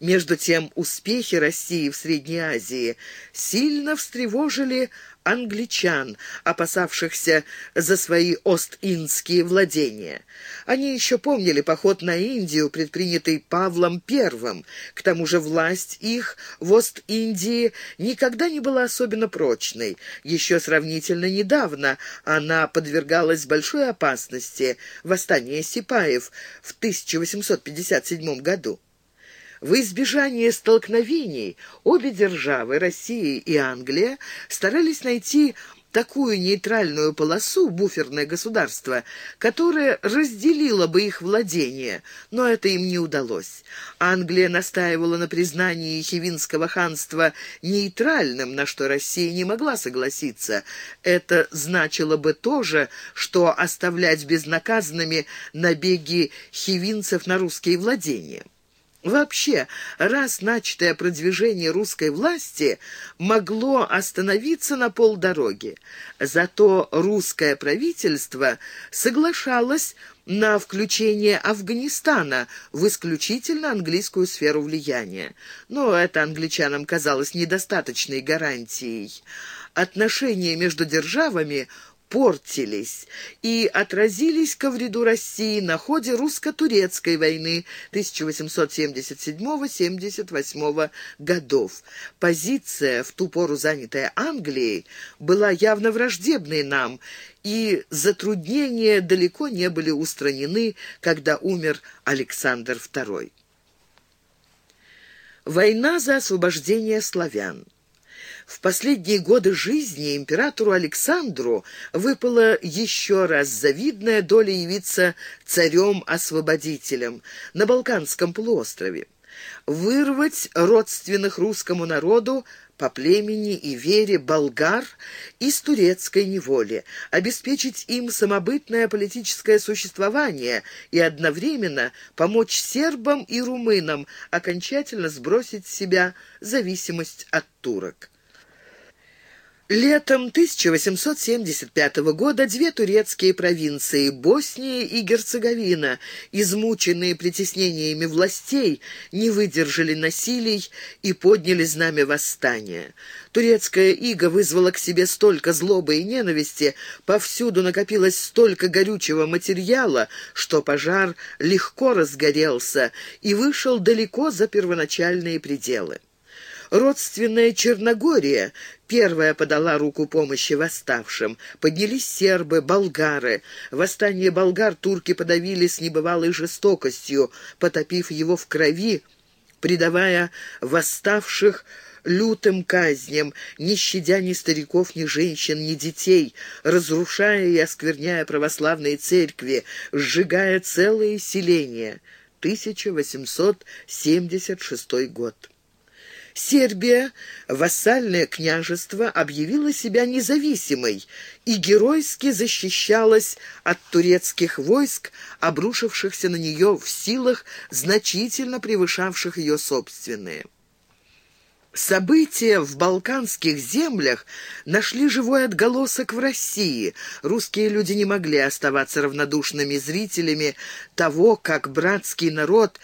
Между тем успехи России в Средней Азии сильно встревожили англичан, опасавшихся за свои Ост-Индские владения. Они еще помнили поход на Индию, предпринятый Павлом I. К тому же власть их в Ост-Индии никогда не была особенно прочной. Еще сравнительно недавно она подвергалась большой опасности восстания Сипаев в 1857 году. В избежание столкновений обе державы, Россия и Англия, старались найти такую нейтральную полосу, буферное государство, которое разделило бы их владение, но это им не удалось. Англия настаивала на признании Хивинского ханства нейтральным, на что Россия не могла согласиться. Это значило бы тоже, что оставлять безнаказанными набеги хивинцев на русские владения. Вообще, раз начатое продвижение русской власти могло остановиться на полдороги. Зато русское правительство соглашалось на включение Афганистана в исключительно английскую сферу влияния. Но это англичанам казалось недостаточной гарантией. Отношения между державами портились и отразились ко вреду России на ходе русско-турецкой войны 1877-78 годов. Позиция, в ту пору занятая Англией, была явно враждебной нам, и затруднения далеко не были устранены, когда умер Александр II. Война за освобождение славян в последние годы жизни императору Александру выпала еще раз завидная доля явиться царем-освободителем на Балканском полуострове. Вырвать родственных русскому народу по племени и вере болгар из турецкой неволи, обеспечить им самобытное политическое существование и одновременно помочь сербам и румынам окончательно сбросить с себя зависимость от турок. Летом 1875 года две турецкие провинции, Босния и Герцеговина, измученные притеснениями властей, не выдержали насилий и подняли знамя восстания. Турецкая ига вызвала к себе столько злобы и ненависти, повсюду накопилось столько горючего материала, что пожар легко разгорелся и вышел далеко за первоначальные пределы. Родственная Черногория первая подала руку помощи восставшим. Поднялись сербы, болгары. Восстание болгар турки подавили с небывалой жестокостью, потопив его в крови, предавая восставших лютым казням, не щадя ни стариков, ни женщин, ни детей, разрушая и оскверняя православные церкви, сжигая целые селения. 1876 год. Сербия, вассальное княжество, объявила себя независимой и геройски защищалась от турецких войск, обрушившихся на нее в силах, значительно превышавших ее собственные. События в балканских землях нашли живой отголосок в России. Русские люди не могли оставаться равнодушными зрителями того, как братский народ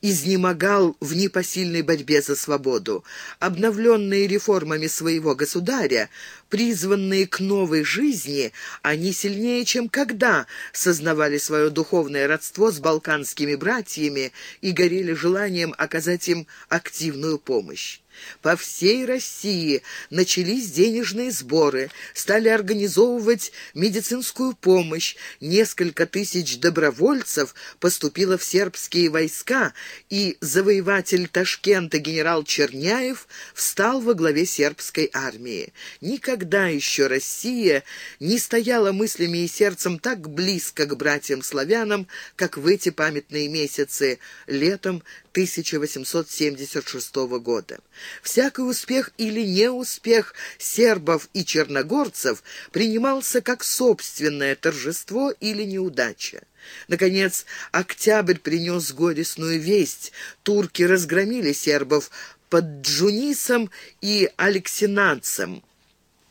изнемогал в непосильной борьбе за свободу. Обновленные реформами своего государя, призванные к новой жизни, они сильнее, чем когда сознавали свое духовное родство с балканскими братьями и горели желанием оказать им активную помощь. По всей России начались денежные сборы, стали организовывать медицинскую помощь, несколько тысяч добровольцев поступило в сербские войска, и завоеватель Ташкента генерал Черняев встал во главе сербской армии. Никогда еще Россия не стояла мыслями и сердцем так близко к братьям-славянам, как в эти памятные месяцы летом 1876 года. Всякий успех или неуспех сербов и черногорцев принимался как собственное торжество или неудача. Наконец, октябрь принес горестную весть. Турки разгромили сербов под Джунисом и Алексинанцем.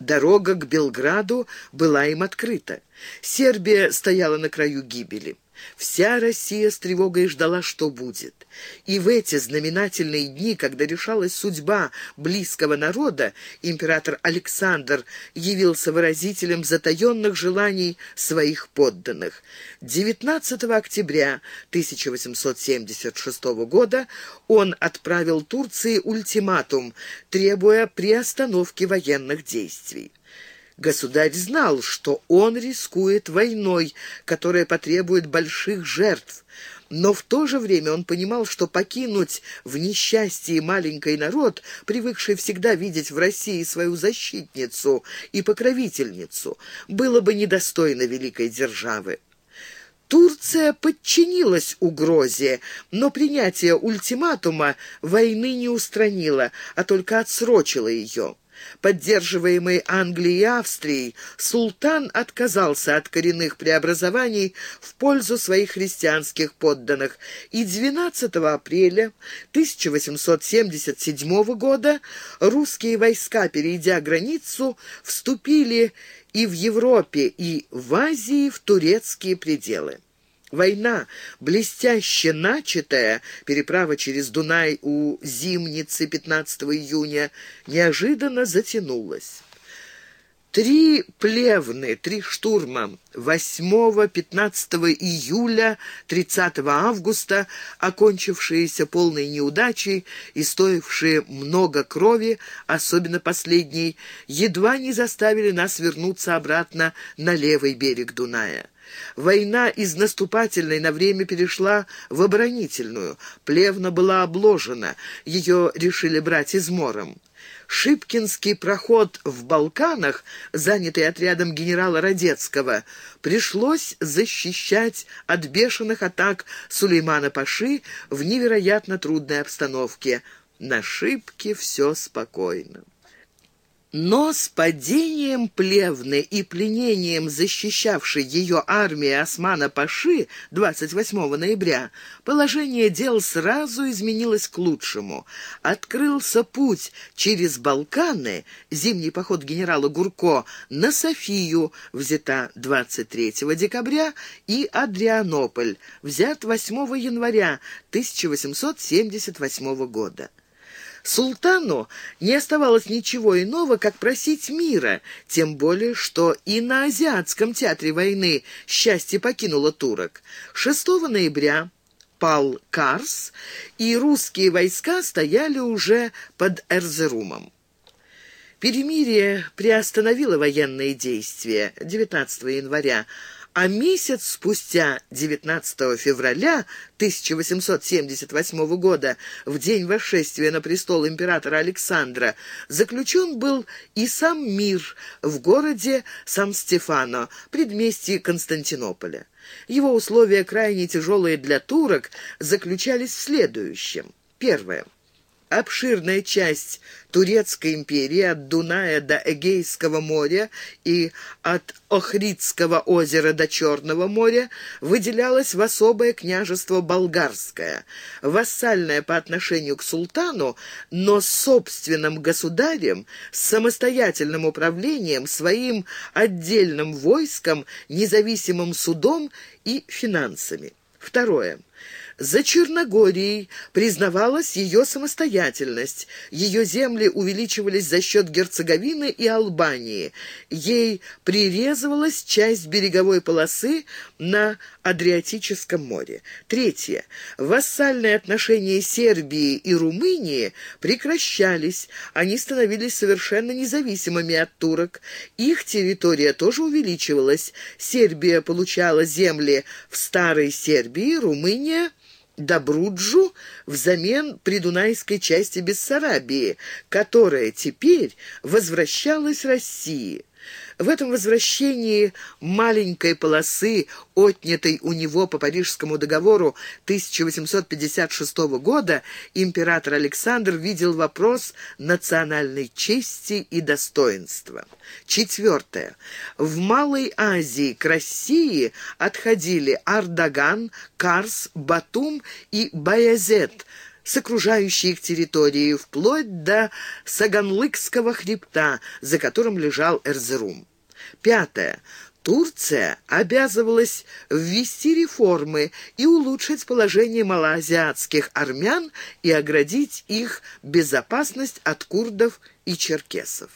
Дорога к Белграду была им открыта. Сербия стояла на краю гибели. Вся Россия с тревогой ждала, что будет. И в эти знаменательные дни, когда решалась судьба близкого народа, император Александр явился выразителем затаенных желаний своих подданных. 19 октября 1876 года он отправил Турции ультиматум, требуя приостановки военных действий. Государь знал, что он рискует войной, которая потребует больших жертв, но в то же время он понимал, что покинуть в несчастье маленький народ, привыкший всегда видеть в России свою защитницу и покровительницу, было бы недостойно великой державы. Турция подчинилась угрозе, но принятие ультиматума войны не устранило, а только отсрочило ее. Поддерживаемый Англией и Австрией, султан отказался от коренных преобразований в пользу своих христианских подданных, и 12 апреля 1877 года русские войска, перейдя границу, вступили и в Европе, и в Азии в турецкие пределы. Война, блестяще начатая, переправа через Дунай у Зимницы 15 июня, неожиданно затянулась. Три плевны, три штурма 8-15 июля, 30 августа, окончившиеся полной неудачей и стоившие много крови, особенно последней, едва не заставили нас вернуться обратно на левый берег Дуная. Война из наступательной на время перешла в оборонительную. Плевна была обложена, ее решили брать измором. Шипкинский проход в Балканах, занятый отрядом генерала Радецкого, пришлось защищать от бешеных атак Сулеймана Паши в невероятно трудной обстановке. На Шипке все спокойно. Но с падением Плевны и пленением защищавшей ее армии Османа-Паши 28 ноября положение дел сразу изменилось к лучшему. Открылся путь через Балканы, зимний поход генерала Гурко, на Софию, взята 23 декабря, и Адрианополь, взят 8 января 1878 года. Султану не оставалось ничего иного, как просить мира, тем более, что и на Азиатском театре войны счастье покинуло турок. 6 ноября пал Карс, и русские войска стояли уже под Эрзерумом. Перемирие приостановило военные действия 19 января, а месяц спустя, 19 февраля 1878 года, в день восшествия на престол императора Александра, заключен был и сам мир в городе Сан-Стефано, предместье Константинополя. Его условия, крайне тяжелые для турок, заключались в следующем. Первое. Обширная часть Турецкой империи от Дуная до Эгейского моря и от Охридского озера до Черного моря выделялась в особое княжество Болгарское, вассальное по отношению к султану, но с собственным государем, с самостоятельным управлением, своим отдельным войском, независимым судом и финансами. Второе. За Черногорией признавалась ее самостоятельность. Ее земли увеличивались за счет Герцеговины и Албании. Ей прирезывалась часть береговой полосы на Адриатическом море. Третье. Вассальные отношения Сербии и Румынии прекращались. Они становились совершенно независимыми от турок. Их территория тоже увеличивалась. Сербия получала земли в Старой Сербии, Румыния Добруджу взамен придунайской части Бессарабии, которая теперь возвращалась России. В этом возвращении маленькой полосы, отнятой у него по Парижскому договору 1856 года, император Александр видел вопрос национальной чести и достоинства. Четвертое. В Малой Азии к России отходили Ардаган, Карс, Батум и Баязет – с окружающей их территории, вплоть до Саганлыкского хребта, за которым лежал Эрзерум. Пятое. Турция обязывалась ввести реформы и улучшить положение малоазиатских армян и оградить их безопасность от курдов и черкесов.